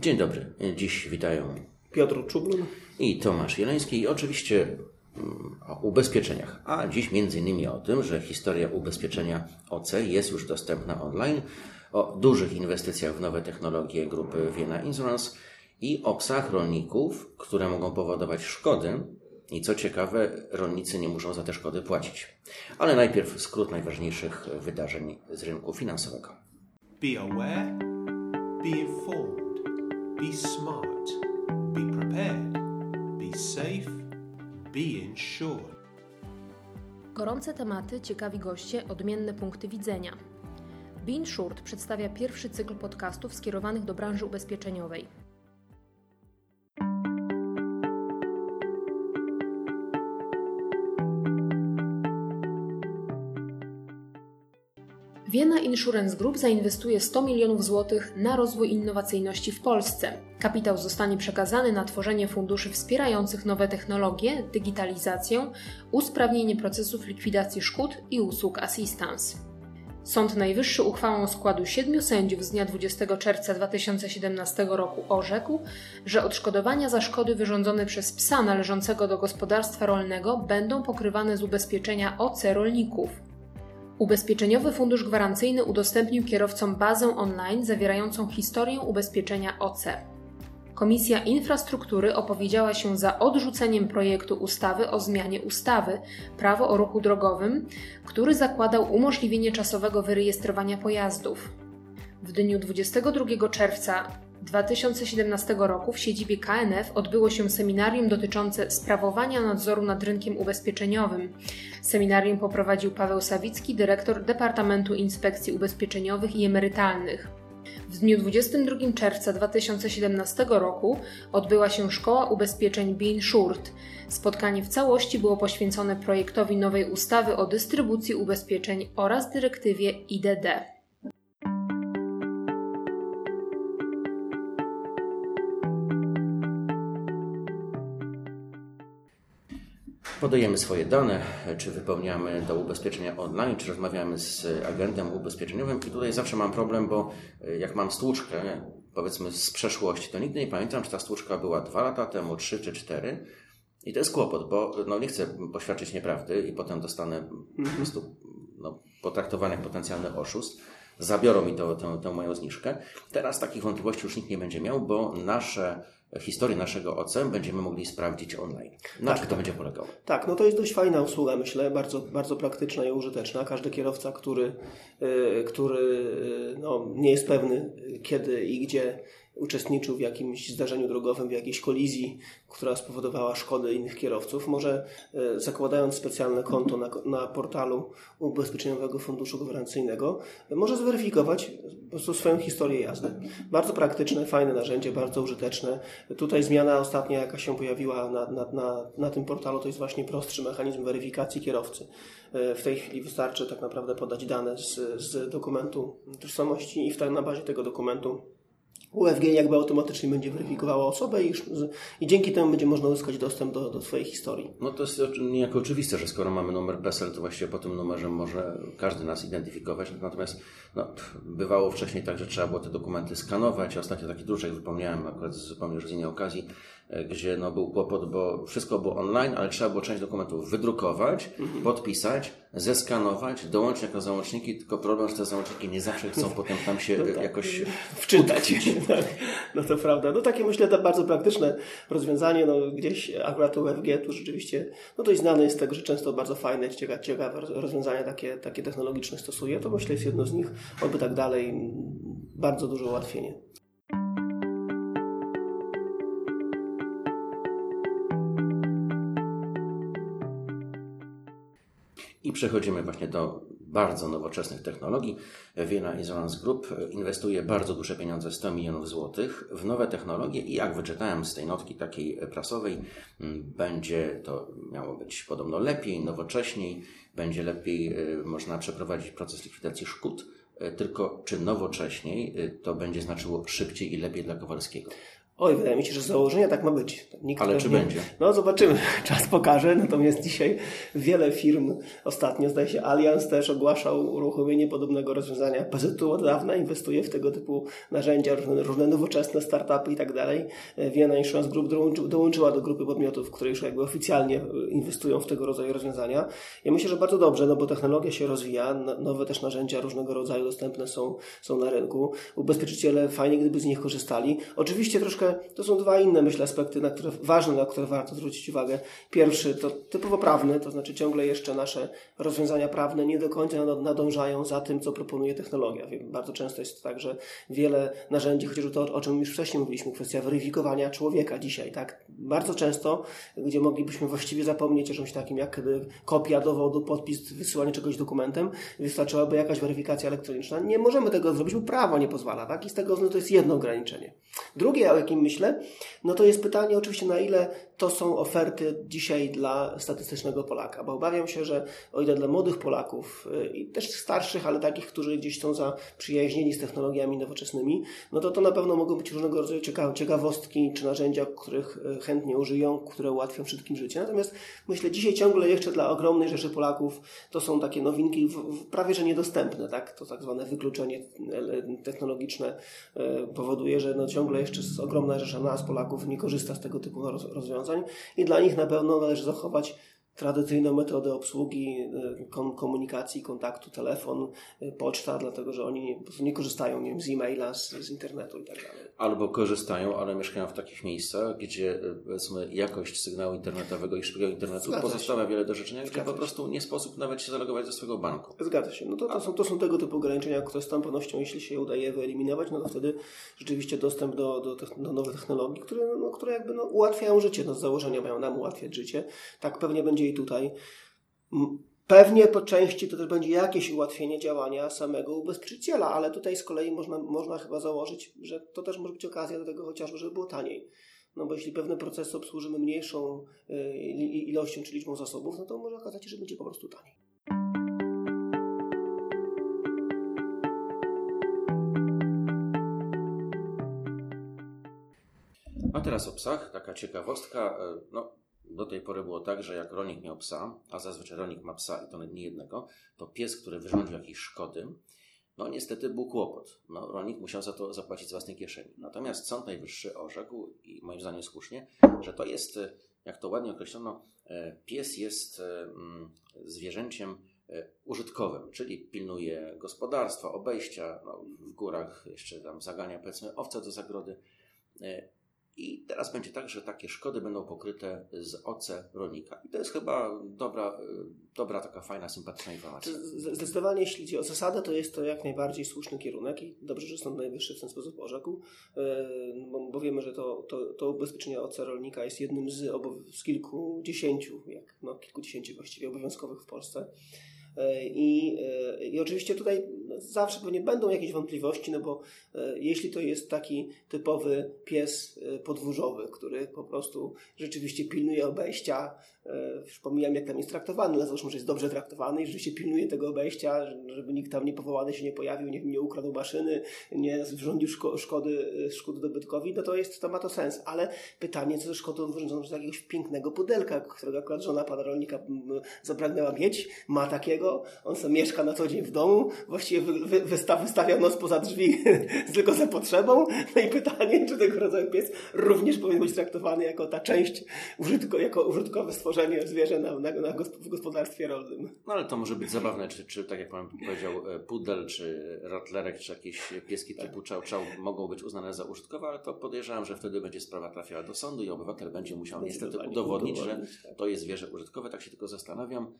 Dzień dobry. Dziś witają Piotr Czublun i Tomasz Jeleński i oczywiście mm, o ubezpieczeniach. A dziś między innymi o tym, że historia ubezpieczenia OC jest już dostępna online, o dużych inwestycjach w nowe technologie grupy Vienna Insurance i o psach rolników, które mogą powodować szkody i co ciekawe, rolnicy nie muszą za te szkody płacić. Ale najpierw skrót najważniejszych wydarzeń z rynku finansowego. Be aware, be informed, be smart, be prepared, be safe, be insured. Gorące tematy, ciekawi goście, odmienne punkty widzenia. Bean Short przedstawia pierwszy cykl podcastów skierowanych do branży ubezpieczeniowej. Vienna Insurance Group zainwestuje 100 milionów złotych na rozwój innowacyjności w Polsce. Kapitał zostanie przekazany na tworzenie funduszy wspierających nowe technologie, digitalizację, usprawnienie procesów likwidacji szkód i usług assistance. Sąd Najwyższy uchwałą składu siedmiu sędziów z dnia 20 czerwca 2017 roku orzekł, że odszkodowania za szkody wyrządzone przez psa należącego do gospodarstwa rolnego będą pokrywane z ubezpieczenia OC rolników. Ubezpieczeniowy Fundusz Gwarancyjny udostępnił kierowcom bazę online zawierającą historię ubezpieczenia OC. Komisja Infrastruktury opowiedziała się za odrzuceniem projektu ustawy o zmianie ustawy Prawo o ruchu drogowym, który zakładał umożliwienie czasowego wyrejestrowania pojazdów. W dniu 22 czerwca 2017 roku w siedzibie KNF odbyło się seminarium dotyczące sprawowania nadzoru nad rynkiem ubezpieczeniowym. Seminarium poprowadził Paweł Sawicki, dyrektor Departamentu Inspekcji Ubezpieczeniowych i Emerytalnych. W dniu 22 czerwca 2017 roku odbyła się Szkoła Ubezpieczeń Bean Short. Spotkanie w całości było poświęcone projektowi nowej ustawy o dystrybucji ubezpieczeń oraz dyrektywie IDD. Podajemy swoje dane, czy wypełniamy do ubezpieczenia online, czy rozmawiamy z agentem ubezpieczeniowym. I tutaj zawsze mam problem, bo jak mam stłuczkę, powiedzmy z przeszłości, to nigdy nie pamiętam, czy ta stłuczka była dwa lata temu, trzy czy cztery. I to jest kłopot, bo no, nie chcę poświadczyć nieprawdy i potem dostanę po prostu no, potraktowany jak potencjalny oszust. Zabiorą mi to, moją zniżkę. Teraz takich wątpliwości już nikt nie będzie miał, bo nasze historię naszego OC będziemy mogli sprawdzić online. Na Tak, czym to tak. będzie polegało? Tak, no to jest dość fajna usługa, myślę, bardzo, bardzo praktyczna i użyteczna. Każdy kierowca, który, y, który y, no, nie jest pewny, kiedy i gdzie uczestniczył w jakimś zdarzeniu drogowym, w jakiejś kolizji, która spowodowała szkody innych kierowców, może y, zakładając specjalne konto na, na portalu Ubezpieczeniowego Funduszu Gwarancyjnego, może zweryfikować po prostu swoją historię jazdy. Bardzo praktyczne, fajne narzędzie, bardzo użyteczne. Tutaj zmiana ostatnia, jaka się pojawiła na, na, na, na tym portalu, to jest właśnie prostszy mechanizm weryfikacji kierowcy. Y, W tej chwili wystarczy tak naprawdę podać dane z, z dokumentu tożsamości i w, na bazie tego dokumentu UFG jakby automatycznie będzie weryfikowało osobę i, i dzięki temu będzie można uzyskać dostęp do, do swojej historii. No to jest niejako oczywiste, że skoro mamy numer PESEL, to właściwie po tym numerze może każdy nas identyfikować. Natomiast no, bywało wcześniej tak, że trzeba było te dokumenty skanować. Ostatnio taki druczek wypomniałem akurat zupełnie już z innej okazji, e, gdzie no, był kłopot, bo wszystko było online, ale trzeba było część dokumentów wydrukować, podpisać, zeskanować, dołączyć jako załączniki, tylko problem, że te załączniki nie zawsze chcą potem tam się e, jakoś Wczytać. Tak, no to prawda. No takie myślę to bardzo praktyczne rozwiązanie. No gdzieś akurat UFG tu rzeczywiście no dość znane jest z tego, że często bardzo fajne, ciekawe, ciekawe rozwiązania takie, takie technologiczne stosuje. To myślę jest jedno z nich. Oby tak dalej. Bardzo duże ułatwienie. I przechodzimy właśnie do bardzo nowoczesnych technologii. Vienna Insurance Group inwestuje bardzo duże pieniądze, 100 milionów złotych, w nowe technologie i jak wyczytałem z tej notki takiej prasowej, m, będzie to miało być podobno lepiej, nowocześniej, będzie lepiej y, można przeprowadzić proces likwidacji szkód, tylko czy nowocześniej to będzie znaczyło szybciej i lepiej dla Kowalskiego? Oj, wydaje mi się, że z założenia tak ma być. Nikt Ale czy będzie? No zobaczymy, czas pokaże. Natomiast dzisiaj wiele firm, ostatnio zdaje się Allianz też ogłaszał uruchomienie podobnego rozwiązania. PZU od dawna inwestuje w tego typu narzędzia, różne, różne nowoczesne startupy i tak dalej. Vienna Insurance Group dołączy, dołączyła do grupy podmiotów, które już jakby oficjalnie inwestują w tego rodzaju rozwiązania. Ja myślę, że bardzo dobrze, no bo technologia się rozwija, nowe też narzędzia różnego rodzaju dostępne są, są na rynku. Ubezpieczyciele fajnie, gdyby z nich korzystali. Oczywiście troszkę to są dwa inne, myślę, aspekty, na które, ważne, na które warto zwrócić uwagę. Pierwszy to typowo prawny, to znaczy ciągle jeszcze nasze rozwiązania prawne nie do końca nadążają za tym, co proponuje technologia. Bardzo często jest tak, że wiele narzędzi, chociażby to, o czym już wcześniej mówiliśmy, kwestia weryfikowania człowieka dzisiaj, tak? Bardzo często, gdzie moglibyśmy właściwie zapomnieć o czymś takim, jak kopia dowodu, podpis, wysyłanie czegoś dokumentem, wystarczyłaby jakaś weryfikacja elektroniczna. Nie możemy tego zrobić, bo prawo nie pozwala, tak? I z tego no, to jest jedno ograniczenie. Drugie, o jakim myślę, no to jest pytanie oczywiście, na ile to są oferty dzisiaj dla statystycznego Polaka, bo obawiam się, że o ile dla młodych Polaków y, i też starszych, ale takich, którzy gdzieś są zaprzyjaźnieni z technologiami nowoczesnymi, no to to na pewno mogą być różnego rodzaju ciekawostki czy narzędzia, których y, chętnie użyją, które ułatwią wszystkim życie. Natomiast myślę, dzisiaj ciągle jeszcze dla ogromnej rzeszy Polaków to są takie nowinki prawie że niedostępne, tak? To tak zwane wykluczenie technologiczne e, powoduje, że no ciągle jeszcze ogromna rzesza nas, Polaków, nie korzysta z tego typu rozwiązań i dla nich na pewno należy zachować tradycyjną metodę obsługi, y, komunikacji, kontaktu, telefon, y, poczta, dlatego że oni po prostu nie korzystają nie wiem, z e-maila, z, z internetu i tak dalej. Albo korzystają, ale mieszkają w takich miejscach, gdzie y, powiedzmy jakość sygnału internetowego i szybkiego internetu Zgadza pozostawia się. wiele do życzenia, gdzie po prostu nie sposób nawet się zalogować do swojego banku. Zgadza się. No to, to, są, to są tego typu ograniczenia, które z tą pewnością, jeśli się je udaje wyeliminować, no to wtedy rzeczywiście dostęp do, do, do nowych technologii, które, no, które jakby no, ułatwiają życie, no, z założenia mają nam ułatwiać życie. Tak pewnie będzie i tutaj. Pewnie po części to też będzie jakieś ułatwienie działania samego ubezpieczyciela, ale tutaj z kolei można, można chyba założyć, że to też może być okazja do tego chociażby, żeby było taniej. No bo jeśli pewne procesy obsłużymy mniejszą y, ilością czy liczbą zasobów, no to może okazać się, że będzie po prostu taniej. A teraz o psach, taka ciekawostka. E, no, do tej pory było tak, że jak rolnik miał psa, a zazwyczaj rolnik ma psa i to nie jednego, to pies, który wyrządził jakieś szkody, no niestety był kłopot. No, rolnik musiał za to zapłacić z własnej kieszeni. Natomiast Sąd Najwyższy orzekł, i moim zdaniem słusznie, że to jest, jak to ładnie określono, e, pies jest e, mm, zwierzęciem e, użytkowym, czyli pilnuje gospodarstwa, obejścia, no, w górach jeszcze tam zagania powiedzmy owce do zagrody i teraz będzie tak, że takie szkody będą pokryte z OC rolnika. I to jest chyba dobra, dobra taka fajna, sympatyczna informacja. Zdecydowanie, jeśli chodzi o zasadę, to jest to jak najbardziej słuszny kierunek i dobrze, że Sąd Najwyższy w ten sposób orzekł, e, bo, wiemy, że to, to, to ubezpieczenie OC rolnika jest jednym z, z kilkudziesięciu, jak no, kilkudziesięciu właściwie obowiązkowych w Polsce. E, I, e, I oczywiście tutaj zawsze pewnie będą jakieś wątpliwości, no bo e, jeśli to jest taki typowy pies podwórzowy, który po prostu rzeczywiście pilnuje obejścia, już jak tam jest traktowany, ale załóżmy, że jest dobrze traktowany i rzeczywiście pilnuje tego obejścia, żeby nikt tam niepowołany się nie pojawił, nie, nie ukradł maszyny, nie wyrządził szko szkody, szkód dobytkowi, no to jest, to ma to sens. Ale pytanie, co ze szkodą wyrządzoną przez jakiegoś pięknego pudelka, którego akurat żona pana rolnika zapragnęła mieć, ma takiego, on sobie mieszka na co dzień w domu, właściwie wy, wysta, wystawia nos poza drzwi tylko za potrzebą. No i pytanie, czy tego rodzaju pies również powinien być traktowany jako ta część, użytko, jako użytkowe stworzenie zwierzę na, na, na w gospodarstwie rolnym. No ale to może być zabawne, czy, czy tak jak Pan powiedział, e, pudel, czy rotlerek, czy jakieś pieski tak. typu czał czał mogą być uznane za użytkowe, ale to podejrzewam, że wtedy będzie sprawa trafiała do sądu i obywatel będzie musiał niestety udowodnić, że tak. to jest zwierzę użytkowe. Tak się tylko zastanawiam,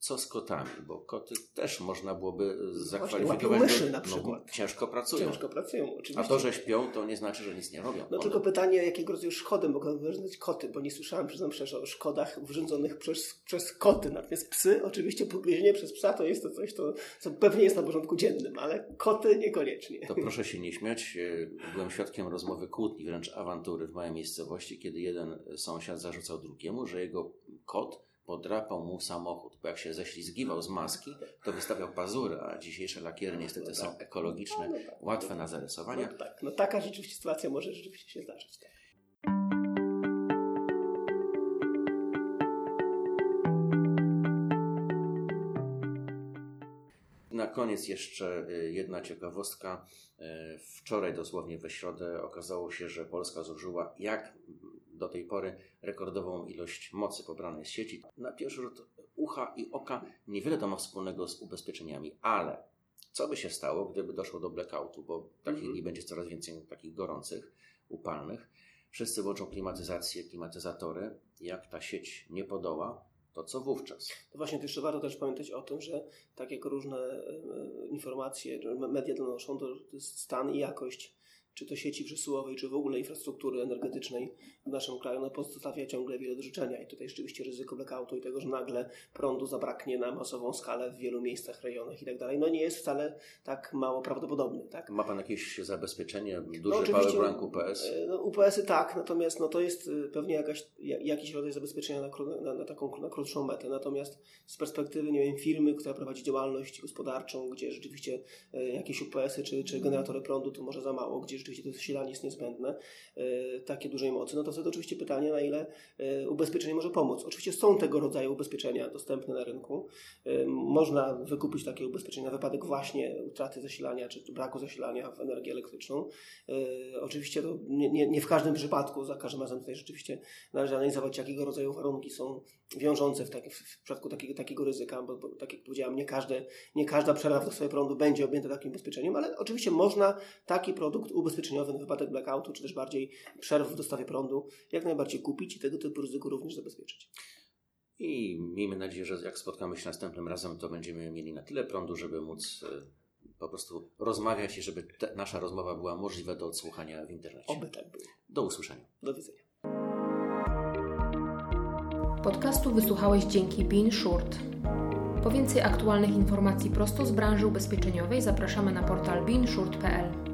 co z kotami? Bo koty też można byłoby zakwalifikować. myszy do, na no, przykład. No, ciężko pracują. Ciężko pracują, oczywiście. A to, że śpią, to nie znaczy, że nic nie robią. No One... tylko pytanie, jakiego rodzaju szkody mogą wyrządzać koty, bo nie słyszałem, przyznam szczerze, o szkodach wyrządzonych przez, przez koty. Natomiast psy, oczywiście pogryzienie przez psa to jest to coś, to, co pewnie jest na porządku dziennym, ale koty niekoniecznie. To proszę się nie śmiać. E, byłem świadkiem rozmowy kłótni, wręcz awantury w mojej miejscowości, kiedy jeden sąsiad zarzucał drugiemu, że jego kot podrapał mu samochód, bo jak się ześlizgiwał z maski, to wystawiał pazury, a dzisiejsze lakiery niestety są ekologiczne, No tak. łatwe na zarysowanie. No tak, no taka rzeczywiście sytuacja może rzeczywiście się zdarzyć. Tak. Na koniec jeszcze y, jedna ciekawostka. Y, Wczoraj, dosłownie we środę, okazało się, że Polska zużyła jak do tej pory rekordową ilość mocy pobranej z sieci. Na pierwszy rzut ucha i oka niewiele to ma wspólnego z ubezpieczeniami, ale co by się stało, gdyby doszło do blackoutu, bo takich Mhm. dni będzie coraz więcej takich gorących, upalnych. Wszyscy włączą klimatyzację, klimatyzatory. Jak ta sieć nie podoła, to co wówczas? To właśnie to jeszcze warto też pamiętać o tym, że tak jak różne e, informacje, że me- media donoszą, to stan i jakość czy to sieci przesyłowej, czy w ogóle infrastruktury energetycznej w naszym kraju, no pozostawia ciągle wiele do życzenia. I tutaj rzeczywiście ryzyko blackoutu i tego, że nagle prądu zabraknie na masową skalę w wielu miejscach, rejonach i tak dalej, no nie jest wcale tak mało prawdopodobne. Tak? Ma Pan jakieś zabezpieczenie, duży No, oczywiście, powerbank UPS? E, No, UPS-y tak, natomiast no, to jest e, pewnie jakaś, ja- jakiś rodzaj zabezpieczenia na, na, na taką na krótszą metę. Natomiast z perspektywy nie wiem, firmy, która prowadzi działalność gospodarczą, gdzie rzeczywiście e, jakieś UPS-y czy, czy generatory prądu to może za mało, gdzie rzeczywiście to zasilanie jest niezbędne, e, takie dużej mocy, no to wtedy oczywiście pytanie, na ile e, ubezpieczenie może pomóc. Oczywiście są tego rodzaju ubezpieczenia dostępne na rynku. E, Można wykupić takie ubezpieczenie na wypadek właśnie utraty zasilania czy braku zasilania w energię elektryczną. Oczywiście to nie, nie, nie w każdym przypadku, za każdym razem tutaj rzeczywiście należy analizować, jakiego rodzaju warunki są wiążące w, taki, w przypadku takiego, takiego ryzyka, bo, bo tak jak powiedziałem, nie, każde, nie każda przerwa w dostawie prądu będzie objęta takim ubezpieczeniem, ale oczywiście można taki produkt ubezpieczeniowy na wypadek blackoutu, czy też bardziej przerw w dostawie prądu jak najbardziej kupić i tego typu ryzyko również zabezpieczyć. I miejmy nadzieję, że jak spotkamy się następnym razem, to będziemy mieli na tyle prądu, żeby móc e, po prostu rozmawiać i żeby te, nasza rozmowa była możliwa do odsłuchania w internecie. Oby tak było. Do usłyszenia. Do widzenia. Podcastu wysłuchałeś dzięki Bean Short. Po więcej aktualnych informacji prosto z branży ubezpieczeniowej zapraszamy na portal beanshort.pl.